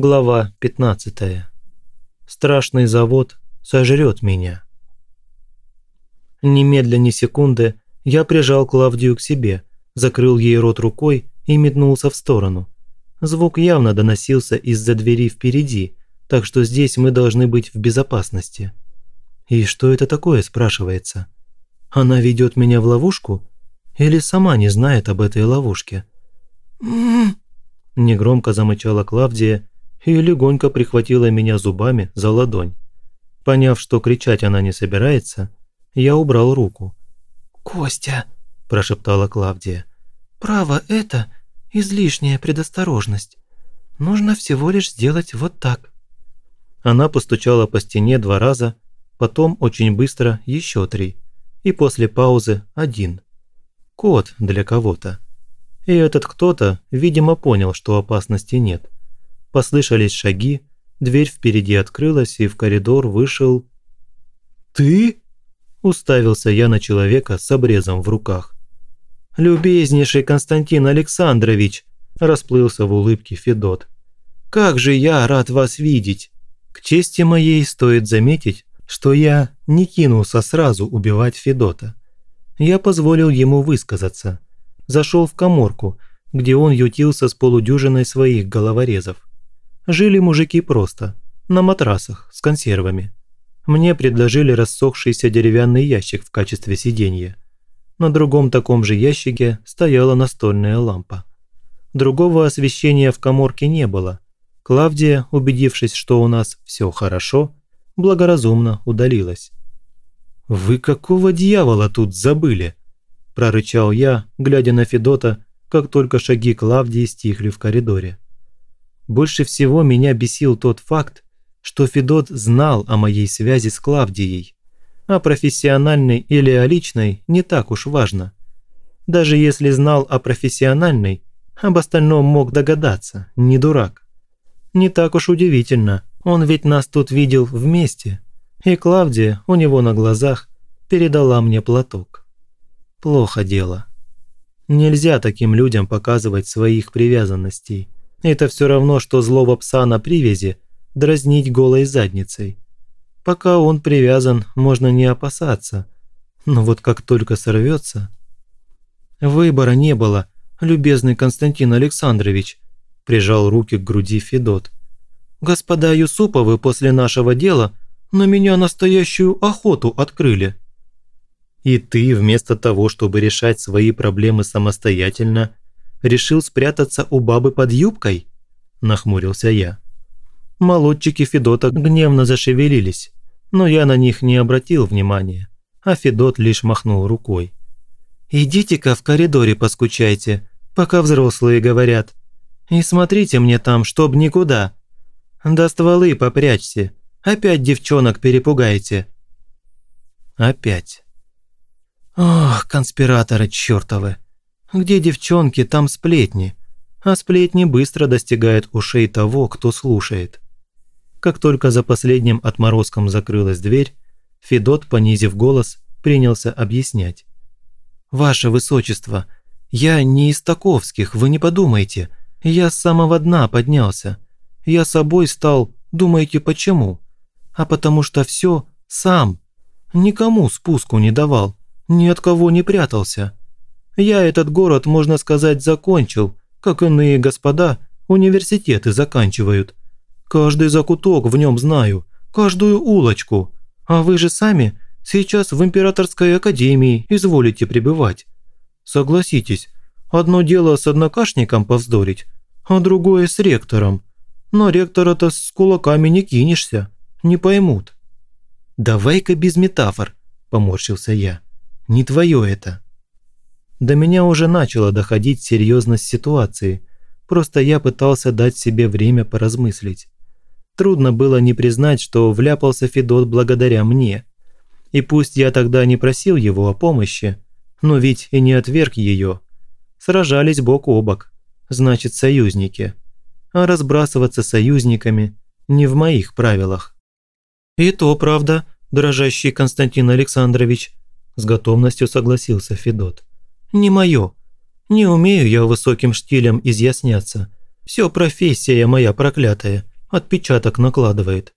Глава 15. Страшный завод сожрет меня. Немедля ни секунды я прижал Клавдию к себе, закрыл ей рот рукой и метнулся в сторону. Звук явно доносился из-за двери впереди, так что здесь мы должны быть в безопасности. И что это такое, спрашивается? Она ведет меня в ловушку? Или сама не знает об этой ловушке? Негромко замычала Клавдия и легонько прихватила меня зубами за ладонь. Поняв, что кричать она не собирается, я убрал руку. «Костя», – прошептала Клавдия, – «право это излишняя предосторожность. Нужно всего лишь сделать вот так». Она постучала по стене два раза, потом очень быстро еще три, и после паузы один. Код для кого-то. И этот кто-то, видимо, понял, что опасности нет. Послышались шаги, дверь впереди открылась, и в коридор вышел... «Ты?» – уставился я на человека с обрезом в руках. «Любезнейший Константин Александрович!» – расплылся в улыбке Федот. «Как же я рад вас видеть!» К чести моей стоит заметить, что я не кинулся сразу убивать Федота. Я позволил ему высказаться. Зашел в коморку, где он ютился с полудюжиной своих головорезов. Жили мужики просто, на матрасах, с консервами. Мне предложили рассохшийся деревянный ящик в качестве сиденья. На другом таком же ящике стояла настольная лампа. Другого освещения в коморке не было. Клавдия, убедившись, что у нас все хорошо, благоразумно удалилась. «Вы какого дьявола тут забыли?» – прорычал я, глядя на Федота, как только шаги Клавдии стихли в коридоре. Больше всего меня бесил тот факт, что Федот знал о моей связи с Клавдией. А профессиональной или о личной не так уж важно. Даже если знал о профессиональной, об остальном мог догадаться, не дурак. Не так уж удивительно, он ведь нас тут видел вместе. И Клавдия у него на глазах передала мне платок. Плохо дело. Нельзя таким людям показывать своих привязанностей. Это все равно, что злого пса на привязи дразнить голой задницей. Пока он привязан, можно не опасаться. Но вот как только сорвется... Выбора не было, любезный Константин Александрович, прижал руки к груди Федот. Господа Юсуповы после нашего дела на меня настоящую охоту открыли. И ты, вместо того, чтобы решать свои проблемы самостоятельно, решил спрятаться у бабы под юбкой?» – нахмурился я. Молодчики Федота гневно зашевелились, но я на них не обратил внимания, а Федот лишь махнул рукой. «Идите-ка в коридоре поскучайте, пока взрослые говорят. И смотрите мне там, чтоб никуда. До стволы попрячьте, опять девчонок перепугаете». Опять. Ох, конспираторы чертовы. Где девчонки, там сплетни. А сплетни быстро достигают ушей того, кто слушает. Как только за последним отморозком закрылась дверь, Федот, понизив голос, принялся объяснять. «Ваше Высочество, я не из таковских, вы не подумайте. Я с самого дна поднялся. Я собой стал, думаете, почему? А потому что все сам. Никому спуску не давал, ни от кого не прятался. Я этот город, можно сказать, закончил, как иные господа университеты заканчивают. Каждый закуток в нем знаю, каждую улочку. А вы же сами сейчас в Императорской академии изволите пребывать. Согласитесь, одно дело с однокашником повздорить, а другое с ректором. Но ректора-то с кулаками не кинешься, не поймут. «Давай-ка без метафор», – поморщился я. «Не твое это». До меня уже начала доходить серьезность ситуации, просто я пытался дать себе время поразмыслить. Трудно было не признать, что вляпался Федот благодаря мне. И пусть я тогда не просил его о помощи, но ведь и не отверг ее. Сражались бок о бок, значит союзники. А разбрасываться союзниками не в моих правилах. «И то правда, дрожащий Константин Александрович», с готовностью согласился Федот не мое. Не умею я высоким штилем изъясняться. Все профессия моя проклятая, отпечаток накладывает.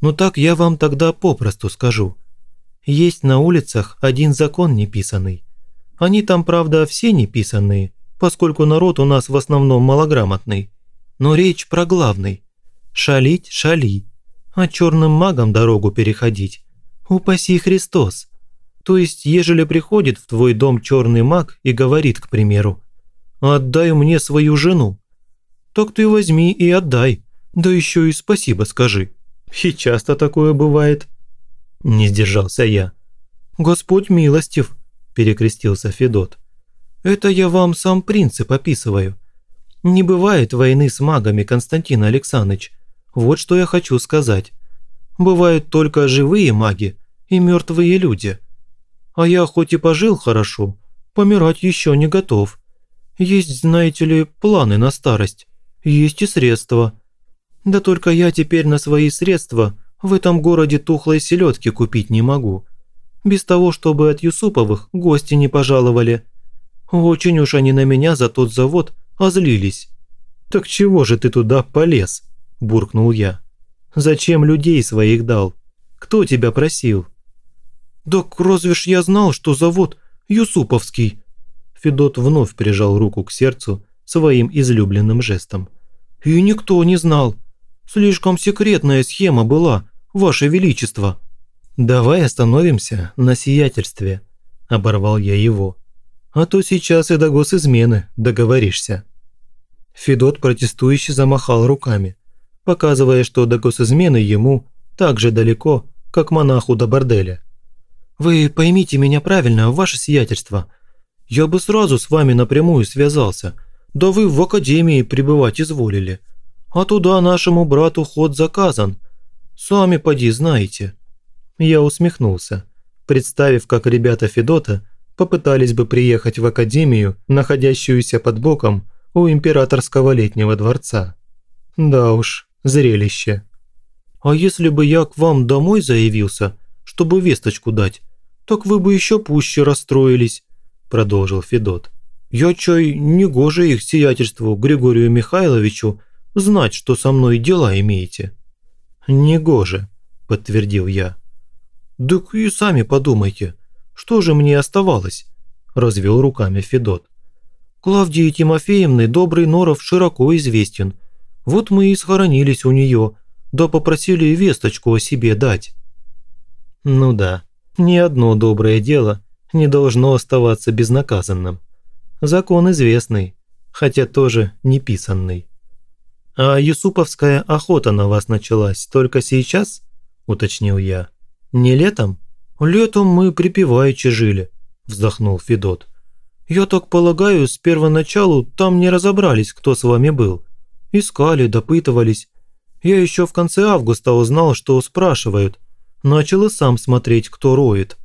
Ну так я вам тогда попросту скажу. Есть на улицах один закон неписанный. Они там, правда, все неписанные, поскольку народ у нас в основном малограмотный. Но речь про главный. Шалить – шали, а черным магам дорогу переходить. Упаси Христос. То есть, ежели приходит в твой дом черный маг и говорит, к примеру, «Отдай мне свою жену», так ты возьми и отдай, да еще и спасибо скажи. И часто такое бывает. Не сдержался я. Господь милостив, перекрестился Федот. Это я вам сам принцип описываю. Не бывает войны с магами, Константин Александрович. Вот что я хочу сказать. Бывают только живые маги и мертвые люди. А я хоть и пожил хорошо, помирать еще не готов. Есть, знаете ли, планы на старость. Есть и средства. Да только я теперь на свои средства в этом городе тухлой селедки купить не могу. Без того, чтобы от Юсуповых гости не пожаловали. Очень уж они на меня за тот завод озлились. «Так чего же ты туда полез?» – буркнул я. «Зачем людей своих дал? Кто тебя просил?» «Так разве ж я знал, что завод Юсуповский?» Федот вновь прижал руку к сердцу своим излюбленным жестом. «И никто не знал. Слишком секретная схема была, Ваше Величество». «Давай остановимся на сиятельстве», – оборвал я его. «А то сейчас и до госизмены договоришься». Федот протестующе замахал руками, показывая, что до госизмены ему так же далеко, как монаху до борделя. «Вы поймите меня правильно, ваше сиятельство. Я бы сразу с вами напрямую связался, да вы в академии пребывать изволили. А туда нашему брату ход заказан. Сами поди знаете». Я усмехнулся, представив, как ребята Федота попытались бы приехать в академию, находящуюся под боком у императорского летнего дворца. Да уж, зрелище. «А если бы я к вам домой заявился, чтобы весточку дать, так вы бы еще пуще расстроились», – продолжил Федот. Я чай негоже их сиятельству Григорию Михайловичу знать, что со мной дела имеете». «Негоже», – подтвердил я. «Так и сами подумайте, что же мне оставалось?» – развел руками Федот. «Клавдии Тимофеевны добрый Норов широко известен. Вот мы и схоронились у нее, да попросили весточку о себе дать». «Ну да, ни одно доброе дело не должно оставаться безнаказанным», Закон известный, хотя тоже не писанный. «А юсуповская охота на вас началась только сейчас?» – уточнил я. «Не летом?» «Летом мы припеваючи жили», – вздохнул Федот. «Я так полагаю, с первоначалу там не разобрались, кто с вами был. Искали, допытывались. Я еще в конце августа узнал, что спрашивают. Начал и сам смотреть, кто роет.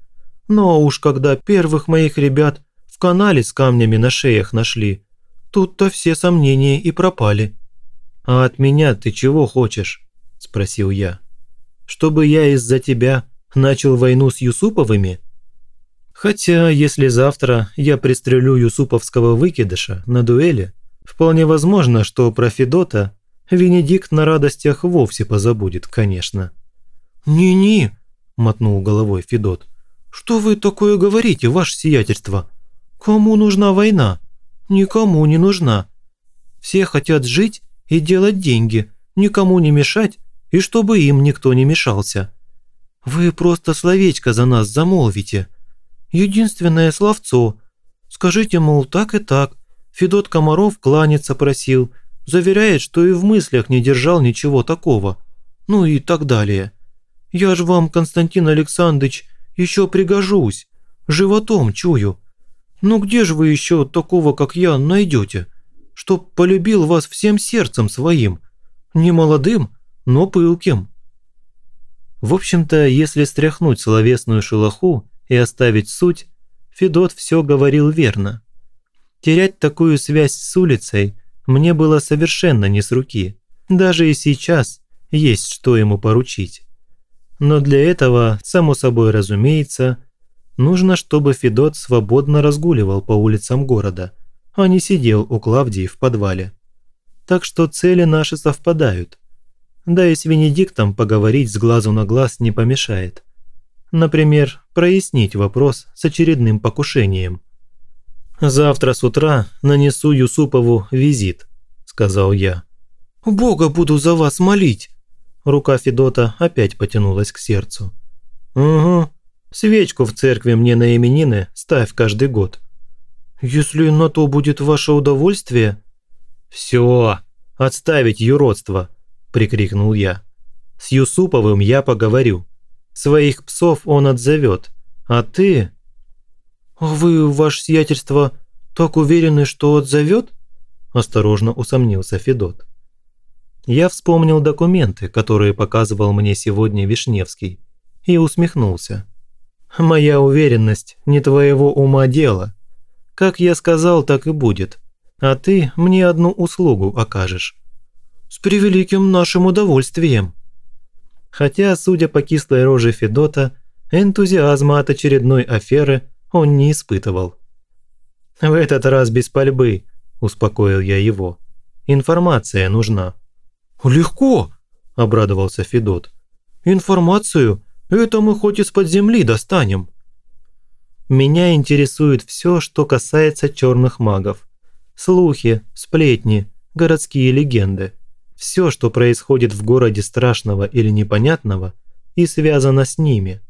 Но уж когда первых моих ребят в канале с камнями на шеях нашли. Тут-то все сомнения и пропали. «А от меня ты чего хочешь?» – спросил я. «Чтобы я из-за тебя начал войну с Юсуповыми?» Хотя, если завтра я пристрелю юсуповского выкидыша на дуэли, вполне возможно, что про Федота Венедикт на радостях вовсе позабудет, конечно. «Не-не», – мотнул головой Федот. «Что вы такое говорите, ваше сиятельство? Кому нужна война? Никому не нужна. Все хотят жить и делать деньги, никому не мешать, и чтобы им никто не мешался. Вы просто словечко за нас замолвите. Единственное словцо. Скажите, мол, так и так. Федот Комаров кланяться просил, заверяет, что и в мыслях не держал ничего такого. Ну и так далее. Я ж вам, Константин Александрович, еще пригожусь. Животом чую. Ну где же вы еще такого, как я, найдете, чтоб полюбил вас всем сердцем своим, не молодым, но пылким?» В общем-то, если стряхнуть словесную шелоху и оставить суть, Федот все говорил верно. Терять такую связь с улицей мне было совершенно не с руки. Даже и сейчас есть что ему поручить. Но для этого, само собой разумеется, Нужно, чтобы Федот свободно разгуливал по улицам города, а не сидел у Клавдии в подвале. Так что цели наши совпадают. Да и с Венедиктом поговорить с глазу на глаз не помешает. Например, прояснить вопрос с очередным покушением. «Завтра с утра нанесу Юсупову визит», – сказал я. «Бога буду за вас молить!» Рука Федота опять потянулась к сердцу. «Угу. Свечку в церкви мне на именины ставь каждый год». «Если на то будет ваше удовольствие...» «Все, отставить юродство!» – прикрикнул я. «С Юсуповым я поговорю. Своих псов он отзовет. А ты...» «Вы, ваше сиятельство, так уверены, что отзовет?» – осторожно усомнился Федот. Я вспомнил документы, которые показывал мне сегодня Вишневский, и усмехнулся. «Моя уверенность не твоего ума дело. Как я сказал, так и будет. А ты мне одну услугу окажешь». «С превеликим нашим удовольствием». Хотя, судя по кислой роже Федота, энтузиазма от очередной аферы он не испытывал. «В этот раз без пальбы», – успокоил я его. «Информация нужна». «Легко», – обрадовался Федот. «Информацию? Это мы хоть из-под земли достанем». «Меня интересует все, что касается черных магов. Слухи, сплетни, городские легенды. Все, что происходит в городе страшного или непонятного и связано с ними.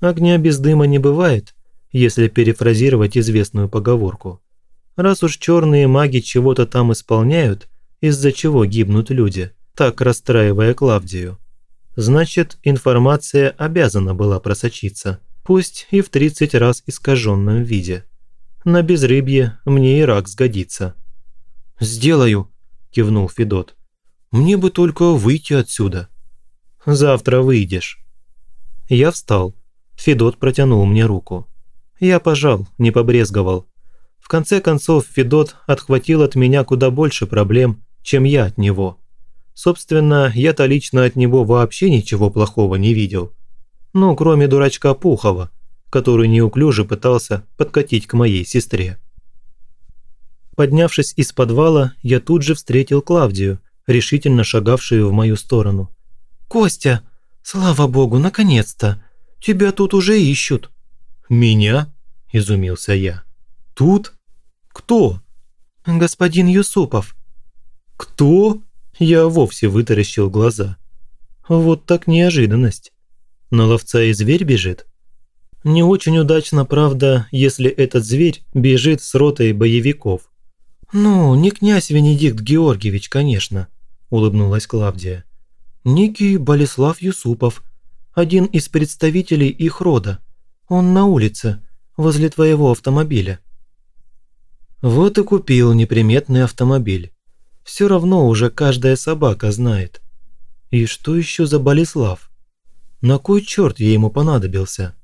Огня без дыма не бывает, если перефразировать известную поговорку. Раз уж черные маги чего-то там исполняют, из-за чего гибнут люди, так расстраивая Клавдию, значит, информация обязана была просочиться, пусть и в 30 раз искаженном виде. На безрыбье мне и рак сгодится. «Сделаю», – кивнул Федот. «Мне бы только выйти отсюда». «Завтра выйдешь». Я встал. Федот протянул мне руку. Я пожал, не побрезговал. В конце концов, Федот отхватил от меня куда больше проблем, чем я от него. Собственно, я-то лично от него вообще ничего плохого не видел. Ну, кроме дурачка Пухова, который неуклюже пытался подкатить к моей сестре. Поднявшись из подвала, я тут же встретил Клавдию, решительно шагавшую в мою сторону. «Костя, слава богу, наконец-то! Тебя тут уже ищут!» «Меня?» – изумился я. «Тут? Кто?» «Господин Юсупов». «Кто?» – я вовсе вытаращил глаза. Вот так неожиданность. На ловца и зверь бежит? Не очень удачно, правда, если этот зверь бежит с ротой боевиков. «Ну, не князь Венедикт Георгиевич, конечно», – улыбнулась Клавдия. «Некий Болеслав Юсупов, один из представителей их рода. Он на улице, возле твоего автомобиля». Вот и купил неприметный автомобиль. Все равно уже каждая собака знает. И что еще за Болеслав? На кой черт я ему понадобился?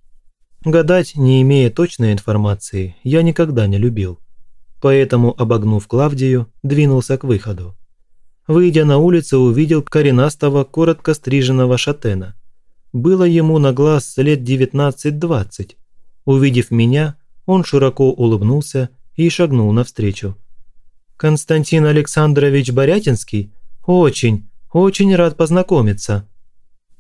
Гадать, не имея точной информации, я никогда не любил. Поэтому, обогнув Клавдию, двинулся к выходу. Выйдя на улицу, увидел коренастого, коротко стриженного шатена – было ему на глаз лет 19-20. Увидев меня, он широко улыбнулся и шагнул навстречу. «Константин Александрович Борятинский? Очень, очень рад познакомиться».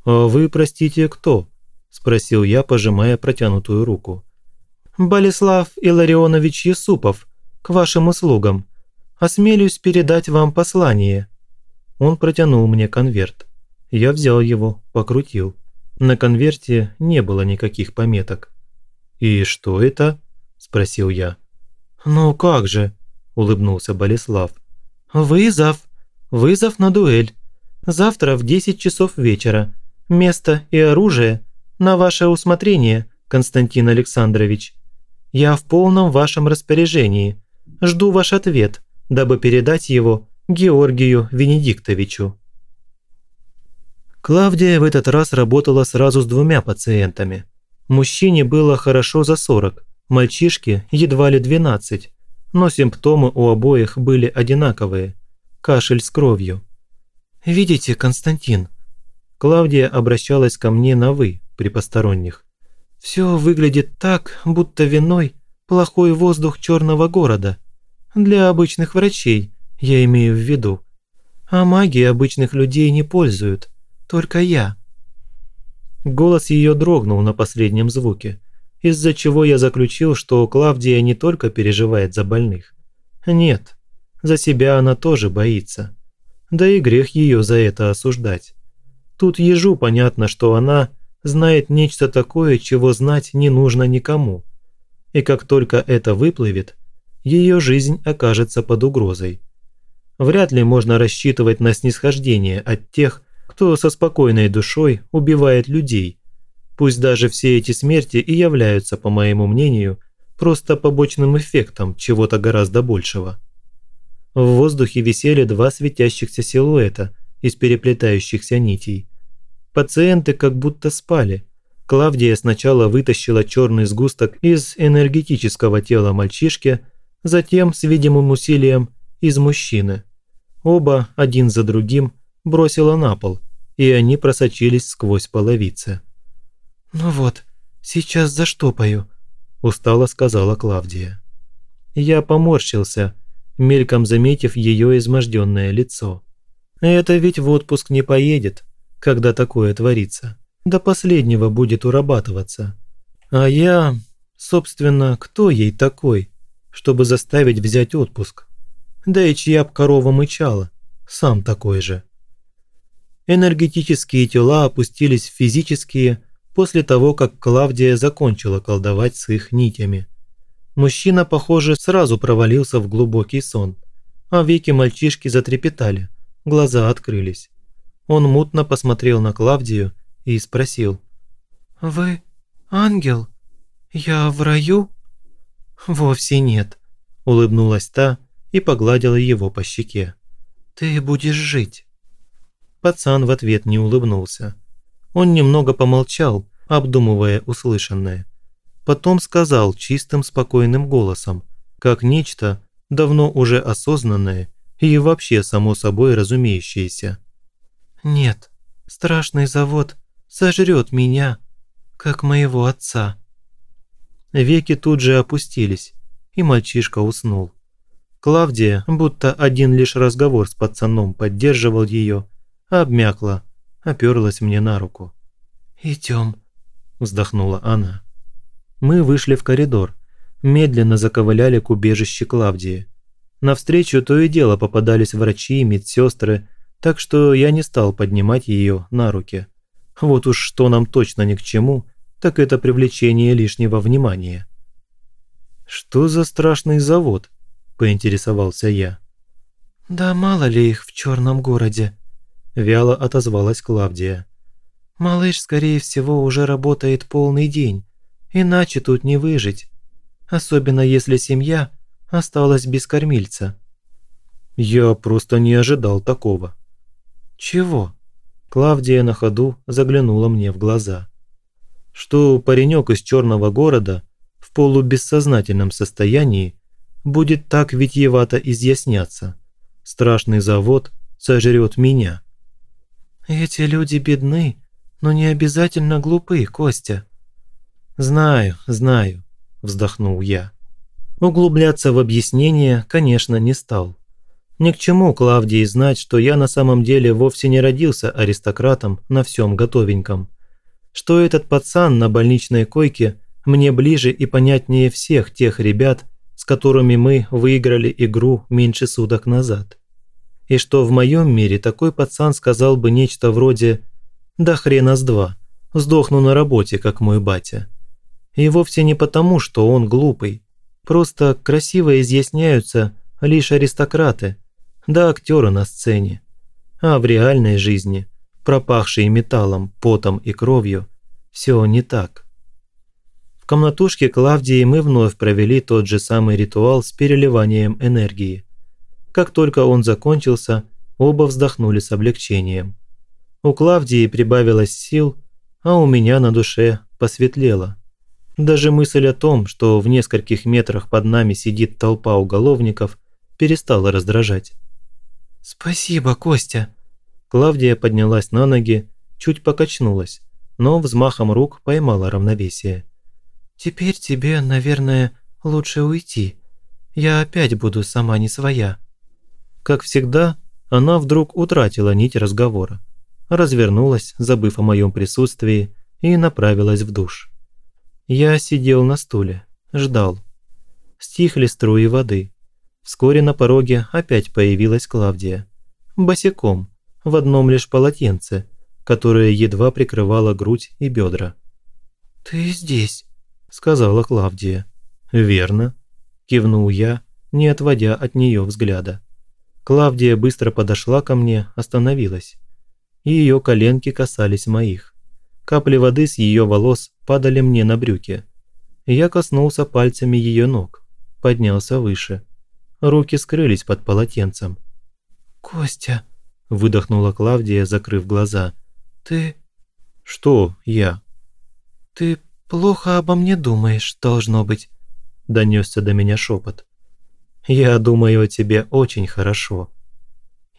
«А вы, простите, кто?» – спросил я, пожимая протянутую руку. «Болеслав Илларионович Юсупов, к вашим услугам. Осмелюсь передать вам послание». Он протянул мне конверт. Я взял его, покрутил. На конверте не было никаких пометок. «И что это?» – спросил я. «Ну как же?» – улыбнулся Болеслав. «Вызов! Вызов на дуэль. Завтра в 10 часов вечера. Место и оружие на ваше усмотрение, Константин Александрович. Я в полном вашем распоряжении. Жду ваш ответ, дабы передать его Георгию Венедиктовичу». Клавдия в этот раз работала сразу с двумя пациентами. Мужчине было хорошо за 40, мальчишке едва ли 12, но симптомы у обоих были одинаковые – кашель с кровью. «Видите, Константин?» Клавдия обращалась ко мне на «вы» при посторонних. «Все выглядит так, будто виной плохой воздух черного города. Для обычных врачей, я имею в виду, А магии обычных людей не пользуют, только я». Голос ее дрогнул на последнем звуке, из-за чего я заключил, что Клавдия не только переживает за больных. Нет, за себя она тоже боится. Да и грех ее за это осуждать. Тут ежу понятно, что она знает нечто такое, чего знать не нужно никому. И как только это выплывет, ее жизнь окажется под угрозой. Вряд ли можно рассчитывать на снисхождение от тех, кто со спокойной душой убивает людей. Пусть даже все эти смерти и являются, по моему мнению, просто побочным эффектом чего-то гораздо большего. В воздухе висели два светящихся силуэта из переплетающихся нитей. Пациенты как будто спали. Клавдия сначала вытащила черный сгусток из энергетического тела мальчишки, затем, с видимым усилием, из мужчины. Оба, один за другим, бросила на пол, и они просочились сквозь половицы. «Ну вот, сейчас заштопаю», – устало сказала Клавдия. Я поморщился, мельком заметив ее изможденное лицо. Это ведь в отпуск не поедет, когда такое творится. До последнего будет урабатываться. А я, собственно, кто ей такой, чтобы заставить взять отпуск? Да и чья б корова мычала, сам такой же. Энергетические тела опустились в физические после того, как Клавдия закончила колдовать с их нитями. Мужчина, похоже, сразу провалился в глубокий сон, а веки мальчишки затрепетали, глаза открылись. Он мутно посмотрел на Клавдию и спросил. «Вы ангел? Я в раю?» «Вовсе нет», – улыбнулась та и погладила его по щеке. «Ты будешь жить». Пацан в ответ не улыбнулся. Он немного помолчал, обдумывая услышанное. Потом сказал чистым спокойным голосом, как нечто давно уже осознанное и вообще само собой разумеющееся. «Нет, страшный завод сожрет меня, как моего отца». Веки тут же опустились, и мальчишка уснул. Клавдия, будто один лишь разговор с пацаном поддерживал ее, обмякла, оперлась мне на руку. «Идем», – вздохнула она. Мы вышли в коридор, медленно заковыляли к убежищу Клавдии. Навстречу то и дело попадались врачи и медсестры, так что я не стал поднимать ее на руки. Вот уж что нам точно ни к чему, так это привлечение лишнего внимания. «Что за страшный завод?» – поинтересовался я. «Да мало ли их в черном городе», – вяло отозвалась Клавдия. «Малыш, скорее всего, уже работает полный день, Иначе тут не выжить. Особенно если семья осталась без кормильца. Я просто не ожидал такого. Чего? Клавдия на ходу заглянула мне в глаза. Что паренек из черного города в полубессознательном состоянии будет так витьевато изъясняться. Страшный завод сожрет меня. Эти люди бедны, но не обязательно глупы, Костя. «Знаю, знаю», – вздохнул я. Углубляться в объяснение, конечно, не стал. Ни к чему Клавдии знать, что я на самом деле вовсе не родился аристократом на всем готовеньком. Что этот пацан на больничной койке мне ближе и понятнее всех тех ребят, с которыми мы выиграли игру меньше суток назад. И что в моем мире такой пацан сказал бы нечто вроде «Да хрена с два, сдохну на работе, как мой батя». И вовсе не потому, что он глупый. Просто красиво изъясняются лишь аристократы, да актеры на сцене. А в реальной жизни, пропахшей металлом, потом и кровью, все не так. В комнатушке Клавдии мы вновь провели тот же самый ритуал с переливанием энергии. Как только он закончился, оба вздохнули с облегчением. У Клавдии прибавилось сил, а у меня на душе посветлело. Даже мысль о том, что в нескольких метрах под нами сидит толпа уголовников, перестала раздражать. «Спасибо, Костя!» Клавдия поднялась на ноги, чуть покачнулась, но взмахом рук поймала равновесие. «Теперь тебе, наверное, лучше уйти. Я опять буду сама не своя». Как всегда, она вдруг утратила нить разговора, развернулась, забыв о моем присутствии, и направилась в душ. Я сидел на стуле, ждал. Стихли струи воды. Вскоре на пороге опять появилась Клавдия. Босиком, в одном лишь полотенце, которое едва прикрывало грудь и бедра. «Ты здесь», – сказала Клавдия. «Верно», – кивнул я, не отводя от нее взгляда. Клавдия быстро подошла ко мне, остановилась. Ее коленки касались моих. Капли воды с ее волос падали мне на брюки. Я коснулся пальцами ее ног, поднялся выше. Руки скрылись под полотенцем. «Костя», – выдохнула Клавдия, закрыв глаза. «Ты...» «Что я?» «Ты плохо обо мне думаешь, должно быть», – донесся до меня шепот. «Я думаю о тебе очень хорошо».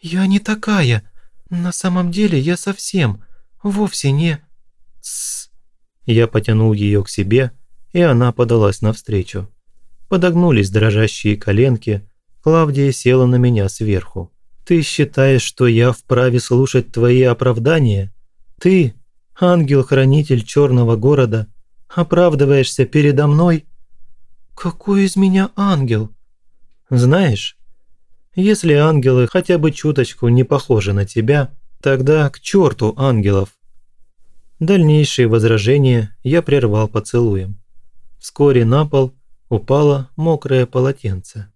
«Я не такая. На самом деле я совсем, вовсе не...» «Тссс». Я потянул ее к себе, и она подалась навстречу. Подогнулись дрожащие коленки, Клавдия села на меня сверху. «Ты считаешь, что я вправе слушать твои оправдания? Ты, ангел-хранитель черного города, оправдываешься передо мной?» «Какой из меня ангел?» Знаешь, если ангелы хотя бы чуточку не похожи на тебя, тогда к черту ангелов. Дальнейшие возражения я прервал поцелуем. Вскоре на пол упало мокрое полотенце.